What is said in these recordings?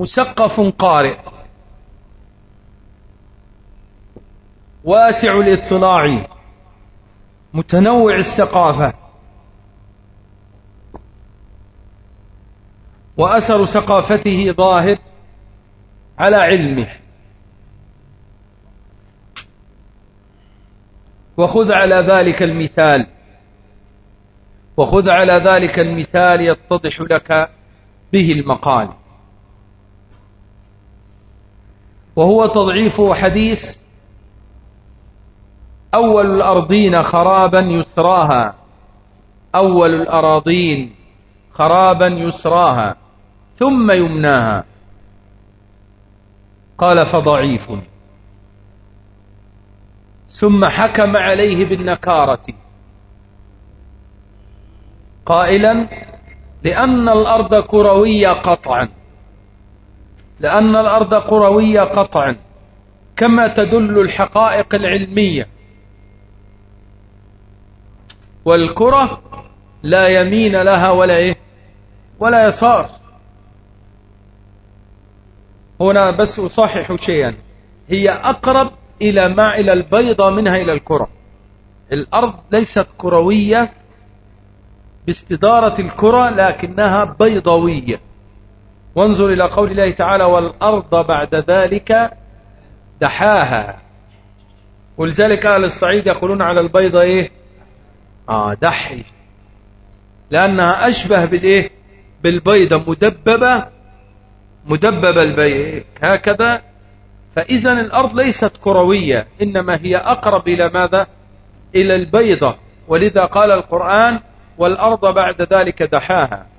مثقف قارئ. واسع الاطلاع. متنوع الثقافة. وأثر ثقافته ظاهر على علمه. وخذ على ذلك المثال. وخذ على ذلك المثال يتضح لك به المقال. وهو تضعيف حديث أول الأرضين خرابا يسراها. أول الأراضين خرابا يسراها. ثم يمناها. قال فضعيف. ثم حكم عليه بالنكارة. قائلا لأن الأرض كروية قطعا. لأن الأرض كروية قطعا كما تدل الحقائق العلمية. والكرة لا يمين لها ولا إيه ولا يسار. هنا بس أصحح شيئا. هي أقرب إلى ما إلى البيضة منها إلى الكرة. الأرض ليست كروية باستدارة الكرة لكنها بيضوية. وانظر إلى قول الله تعالى والأرض بعد ذلك دحاها. ولذلك أهل الصعيد يقولون على البيضة إيه؟ آه دحي. لأنها أشبه بالإيه؟ بالبيضة مدببة مدببة البيض. هكذا. فإذا الأرض ليست كروية إنما هي أقرب إلى ماذا؟ إلى البيضة. ولذا قال القرآن والأرض بعد ذلك دحاها.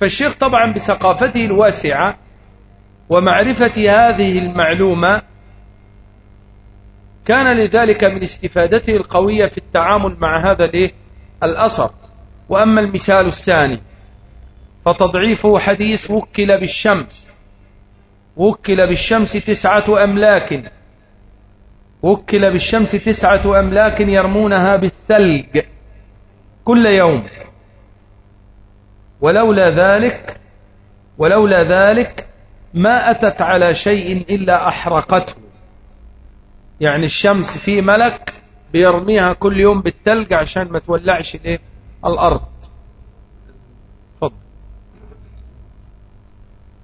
فالشيخ طبعا بثقافته الواسعة ومعرفة هذه المعلومة كان لذلك من استفادته القوية في التعامل مع هذا الأثر وأما المثال الثاني فتضعيفه حديث وكل بالشمس وكل بالشمس تسعة أملاك وكل بالشمس تسعة أملاك يرمونها بالثلج كل يوم. ولولا ذلك ولولا ذلك ما أتت على شيء إلا أحرقته. يعني الشمس في ملك بيرميها كل يوم بالتلج عشان ما تولعش الأرض. فضل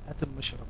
هات المشرب.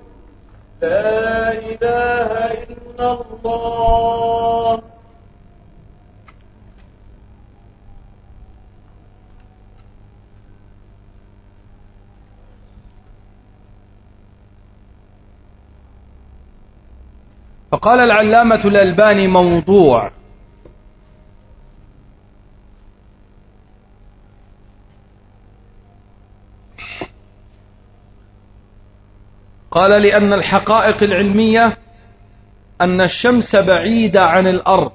لا إله إلا الله. فقال العلامة الألباني موضوع. قال لأن الحقائق العلمية أن الشمس بعيدة عن الأرض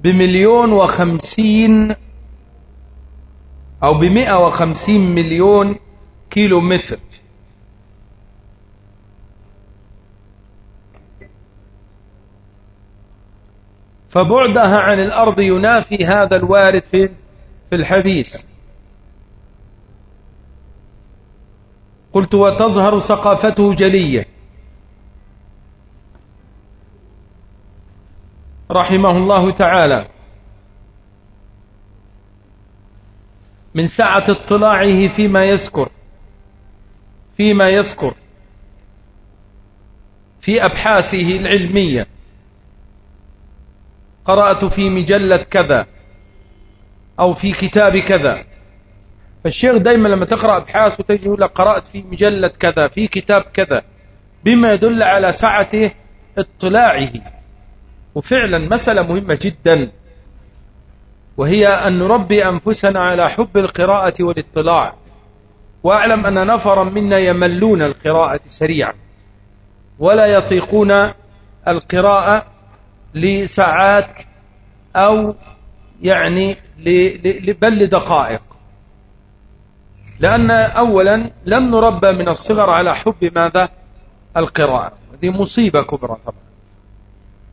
بمليون وخمسين أو بمئة وخمسين مليون كيلو متر فبعدها عن الأرض ينافي هذا الوارد في الحديث. قلت وتظهر ثقافته جلية. رحمه الله تعالى. من سعة اطلاعه فيما يذكر فيما يذكر في أبحاثه العلمية. قرأت في مجلة كذا أو في كتاب كذا. فالشيخ دايما لما تقرأ أبحاث وتجي لك قرأت في مجلة كذا في كتاب كذا بما يدل على سعته اطلاعه. وفعلا مسألة مهمة جدا وهي أن نربي أنفسنا على حب القراءة والاطلاع. وأعلم أن نفرا منا يملون القراءة سريعا. ولا يطيقون القراءة لساعات أو يعني بل لدقائق. لأن أولا لم نربى من الصغر على حب ماذا؟ القراءة. هذه مصيبة كبرى طبعا.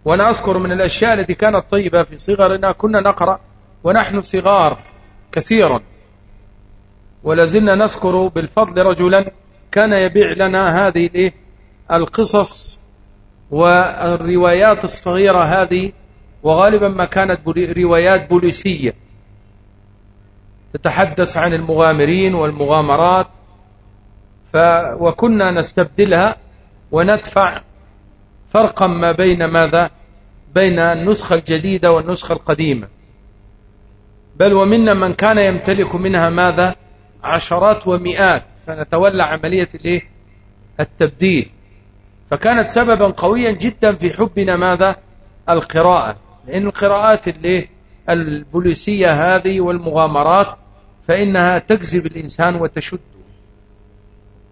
وأنا أذكر من الأشياء التي كانت طيبة في صغرنا كنا نقرأ ونحن صغار كثيرا. ولازلنا نذكر بالفضل رجلا كان يبيع لنا هذه القصص والروايات الصغيرة هذه وغالبا ما كانت روايات بوليسية. تتحدث عن المغامرين والمغامرات ف وكنا نستبدلها وندفع فرقا ما بين ماذا؟ بين النسخة الجديدة والنسخة القديمة. بل ومنا من كان يمتلك منها ماذا؟ عشرات ومئات. فنتولى عملية الإيه؟ التبديل. فكانت سببا قويا جدا في حبنا ماذا؟ القراءة. لأن القراءات الإيه؟ البوليسية هذه والمغامرات فإنها تجذب الإنسان وتشده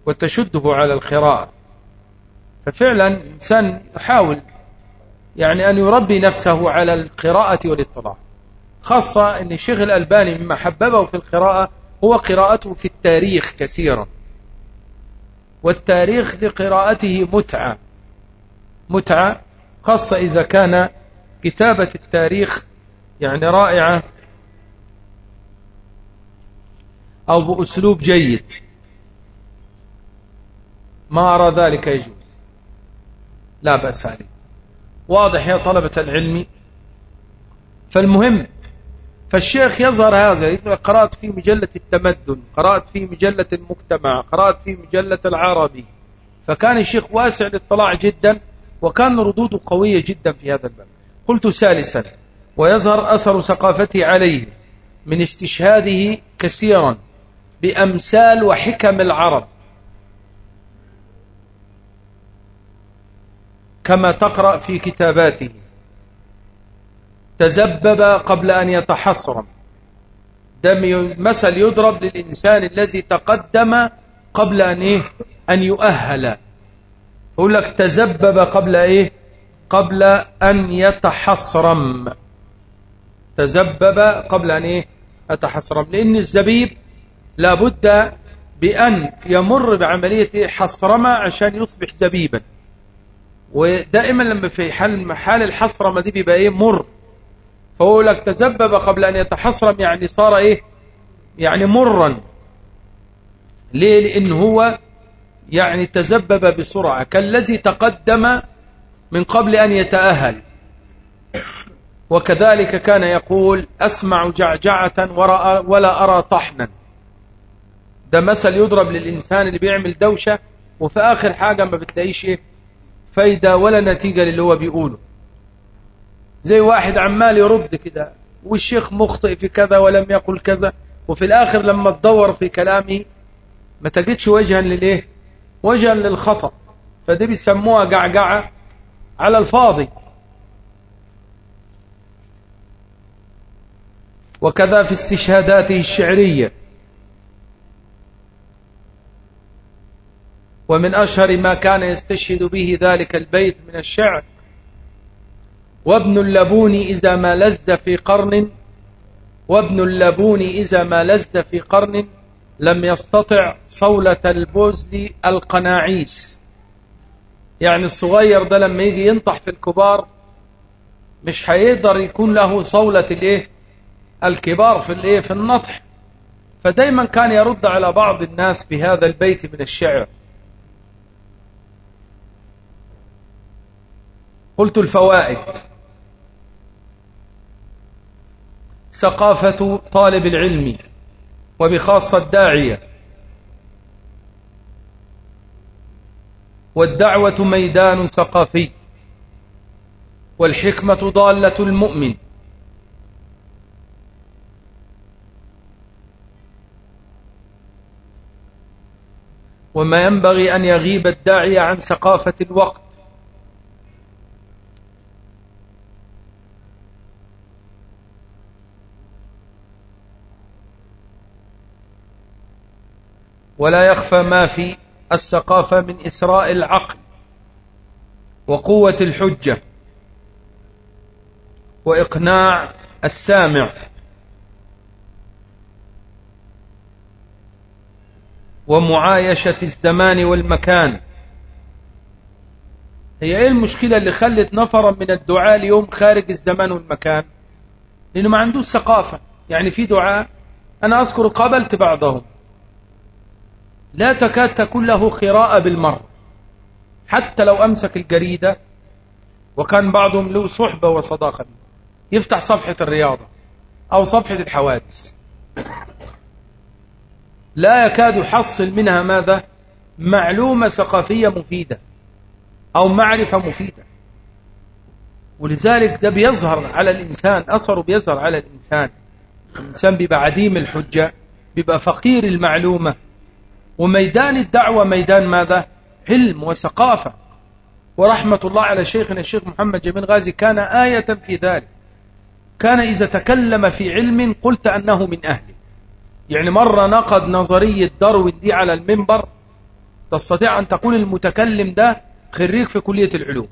وتشده على القراءة ففعلا الإنسان يحاول يعني أن يربي نفسه على القراءة والإطلاع. خاصة أن الشيخ الألباني مما حببه في القراءة هو قراءته في التاريخ كثيرا. والتاريخ لقراءته متعة متعة خاصة إذا كان كتابة التاريخ يعني رائعة أو بأسلوب جيد. ما أرى ذلك يجوز. لا بأس عليه. واضح يا طلبة العلم. فالمهم فالشيخ يظهر هذا قرأت في مجلة التمدن قرأت في مجلة المجتمع قرأت في مجلة العربي فكان الشيخ واسع الاطلاع جدا وكان ردوده قوية جدا في هذا الباب. قلت ثالثا ويظهر أثر ثقافته عليه من استشهاده كثيرا بأمثال وحكم العرب. كما تقرأ في كتاباته تزبب قبل أن يتحصرم. دم مثل يضرب للإنسان الذي تقدم قبل أن, إيه؟ أن يؤهل. يقول لك تزبب قبل إيه؟ قبل أن يتحصرم. تزبب قبل أن إيه؟ يتحصرم لأن الزبيب لابد بأن يمر بعملية حصرمة عشان يصبح زبيبا. ودائما لما في حال حال الحصرمة دي بيبقى إيه؟ مر. فهو لك تزبب قبل أن يتحصرم يعني صار إيه؟ يعني مرا. ليه؟ لأن هو يعني تزبب بسرعة. كالذي تقدم من قبل أن يتأهل. وكذلك كان يقول أسمع جعجعة ولا أرى طحنا. ده مثل يضرب للإنسان اللي بيعمل دوشة وفي آخر حاجة ما بتلاقيش إيه؟ فايدة ولا نتيجة للي هو بيقوله. زي واحد عمال يرد كده والشيخ مخطئ في كذا ولم يقل كذا وفي الآخر لما تدور في كلامه ما تجدش وجها للإيه؟ وجها للخطأ. فدي بيسموها قعقعة على الفاضي. وكذا في استشهاداته الشعرية. ومن أشهر ما كان يستشهد به ذلك البيت من الشعر. وابن اللبون إذا ما لز في قرن وابن اللبون إذا ما لز في قرن لم يستطع صولة البوزل القناعيس. يعني الصغير ده لما يجي ينطح في الكبار مش هيقدر يكون له صولة الإيه؟ الكبار في الايه في النطح. فدايما كان يرد على بعض الناس بهذا البيت من الشعر. قلت الفوائد. ثقافة طالب العلم وبخاصة الداعية. والدعوة ميدان ثقافي. والحكمة ضالة المؤمن. وما ينبغي أن يغيب الداعي عن ثقافة الوقت. ولا يخفى ما في الثقافة من إسراء العقل وقوة الحجة وإقناع السامع. ومعايشة الزمان والمكان. هي إيه المشكلة اللي خلت نفرا من الدعاء اليوم خارج الزمان والمكان؟ لأنه ما عندوش ثقافة. يعني في دعاء أنا أذكر قابلت بعضهم. لا تكاد تكون له قراءة بالمر حتى لو أمسك الجريدة وكان بعضهم له صحبة وصداقة. يفتح صفحة الرياضة أو صفحة الحوادث. لا يكاد يحصل منها ماذا؟ معلومة ثقافية مفيدة أو معرفة مفيدة. ولذلك ده بيظهر على الإنسان أثره بيظهر على الإنسان. الإنسان بيبقى عديم الحجة بيبقى فقير المعلومة. وميدان الدعوة ميدان ماذا؟ علم وثقافة. ورحمة الله على شيخنا الشيخ محمد جميل غازي كان آية في ذلك. كان إذا تكلم في علم قلت أنه من أهله. يعني مرة نقد نظرية داروين دي على المنبر تستطيع أن تقول المتكلم ده خريج في كلية العلوم.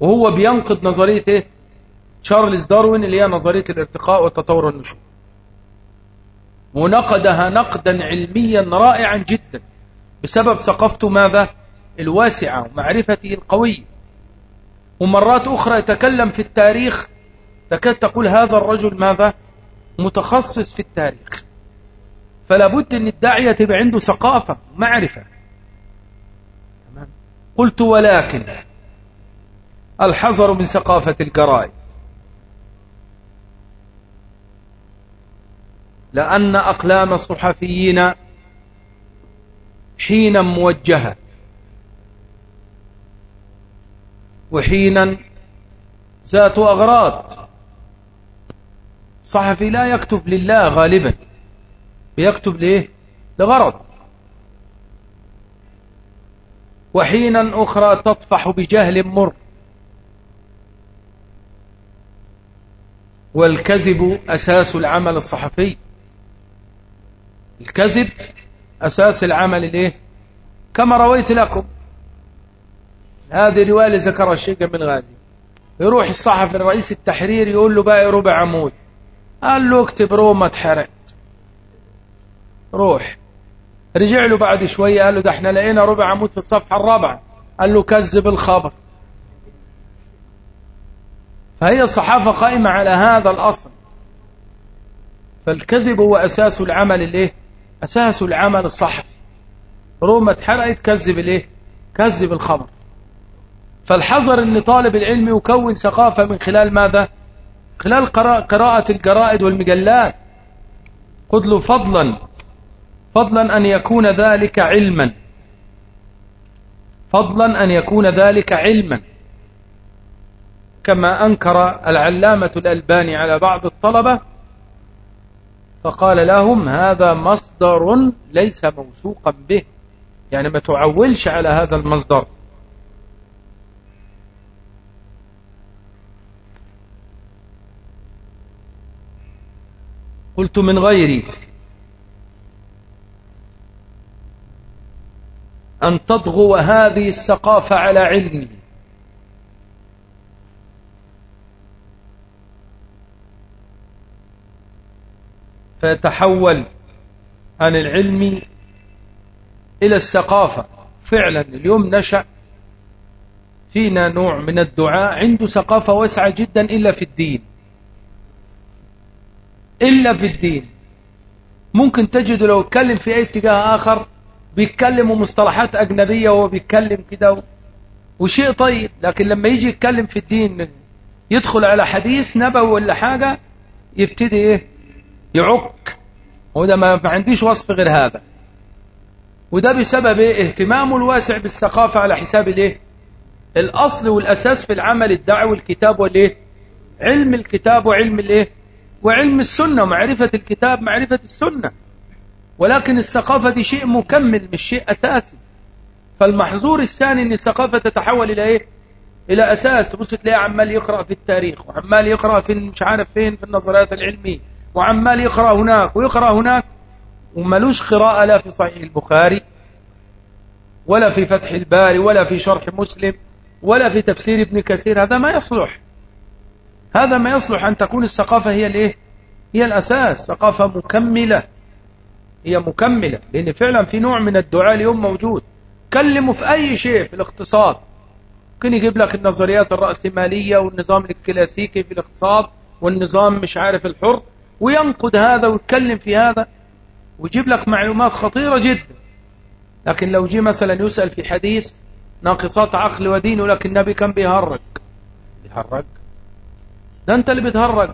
وهو بينقد نظرية إيه؟ تشارلز داروين اللي هي نظرية الارتقاء والتطور والنشوء. ونقدها نقدا علميا رائعا جدا بسبب ثقافته ماذا؟ الواسعة ومعرفته القوية. ومرات أخرى يتكلم في التاريخ تكاد تقول هذا الرجل ماذا؟ متخصص في التاريخ. فلا بد أن الداعية تبقى عنده ثقافة معرفة. قلت ولكن الحذر من ثقافة الجرائد. لأن أقلام الصحفيين حينا موجهة. وحينا ذات أغراض. الصحفي لا يكتب لله غالبا. بيكتب ليه لغرض. وحينا أخرى تطفح بجهل مر. والكذب أساس العمل الصحفي. الكذب أساس العمل الايه كما رويت لكم. هذه رواية ذكرها الشيخ بن غازي. يروح الصحفي الرئيس التحرير يقول له باقي ربع عمود قال له اكتب روما اتحرقت روح. رجع له بعد شوية قال له ده إحنا لقينا ربع عمود في الصفحة الرابعة. قال له كذب الخبر. فهي الصحافة قائمة على هذا الأصل. فالكذب هو أساس العمل الإيه؟ أساس العمل الصحفي. روما اتحرقت كذب الإيه؟ كذب الخبر. فالحذر ان طالب العلم يكون ثقافة من خلال ماذا؟ خلال قراءة الجرائد والمجلات. خذ له فضلا فضلا أن يكون ذلك علما. فضلا أن يكون ذلك علما. كما أنكر العلامة الألباني على بعض الطلبة فقال لهم هذا مصدر ليس موثوقا به. يعني ما تعولش على هذا المصدر. قلت من غيري. أن تضغو هذه الثقافة على علمه فيتحول عن العلم إلى الثقافة فعلا اليوم نشأ فينا نوع من الدعاء. عنده ثقافة واسعة جدا إلا في الدين. إلا في الدين. ممكن تجد لو اتكلم في أي اتجاه آخر بيتكلموا مصطلحات أجنبية وهو بيتكلم كده وشيء طيب. لكن لما يجي يتكلم في الدين يدخل على حديث نبوي ولا حاجة يبتدي إيه؟ يعك. وده ما عنديش وصف غير هذا. وده بسبب إيه؟ اهتمامه الواسع بالثقافة على حساب الإيه؟ الأصل والأساس في العمل الدعوي الكتاب والإيه؟ علم الكتاب وعلم الإيه؟ وعلم السنة ومعرفة الكتاب معرفة السنة. ولكن الثقافة دي شيء مكمل مش شيء أساسي. فالمحظور الثاني إن الثقافة تتحول إلى إيه؟ إلى أساس. تبص تلاقيه عمال يقرأ في التاريخ وعمال يقرأ في مش عارف فين في النظريات العلمية وعمال يقرأ هناك ويقرأ هناك. وملوش قراءة لا في صحيح البخاري ولا في فتح الباري ولا في شرح مسلم ولا في تفسير ابن كثير. هذا ما يصلح. هذا ما يصلح أن تكون الثقافة هي الإيه؟ هي الأساس. ثقافة مكملة. هي مكملة. لأن فعلا في نوع من الدعاء اليوم موجود. كلموا في أي شيء في الاقتصاد. ممكن يجيب لك النظريات الرأسمالية والنظام الكلاسيكي في الاقتصاد والنظام مش عارف الحر وينقد هذا ويتكلم في هذا ويجيب لك معلومات خطيرة جدا. لكن لو جي مثلا يسأل في حديث ناقصات عقل ودين ولكن النبي كان بيهرج؟ بيهرج. ده انت اللي بتهرج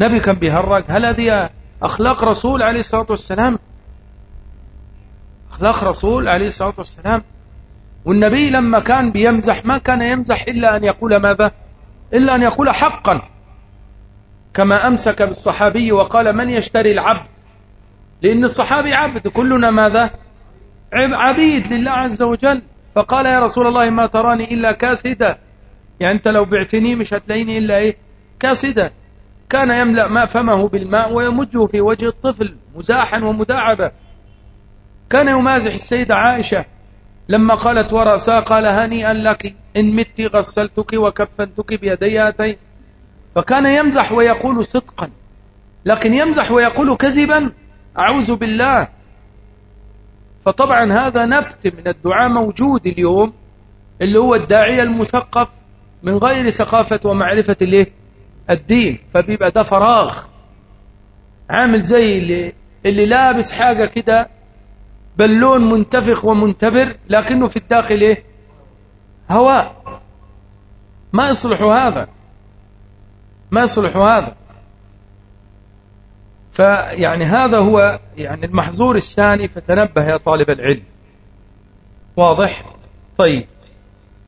نبي كان بيهرج. هل هذه أخلاق رسول عليه الصلاة والسلام؟ أخلاق رسول عليه الصلاة والسلام. والنبي لما كان بيمزح ما كان يمزح إلا أن يقول ماذا؟ إلا أن يقول حقا. كما أمسك بالصحابي وقال من يشتري العبد؟ لأن الصحابي عبد. كلنا ماذا؟ عبيد لله عز وجل. فقال يا رسول الله ما تراني إلا كاسدا. يعني أنت لو بعتني مش هتلاقيني إلا إيه؟ كاسدا. كان يملأ ما فمه بالماء ويمجه في وجه الطفل مزاحا ومداعبة كان يمازح السيدة عائشة لما قالت ورأسا قال هنيئا لك إن مت غسلتك وكفنتك بيدي هاتين. فكان يمزح ويقول صدقا. لكن يمزح ويقول كذبا أعوذ بالله. فطبعا هذا نبت من الدعاء موجود اليوم اللي هو الداعية المثقف. من غير ثقافة ومعرفة الايه الدين. فبيبقى ده فراغ. عامل زي اللي, اللي لابس حاجة كده بالون منتفخ ومنتبر لكنه في الداخل إيه؟ هواء. ما يصلح هذا. ما يصلح هذا. فيعني هذا هو يعني المحظور الثاني. فتنبه يا طالب العلم. واضح؟ طيب.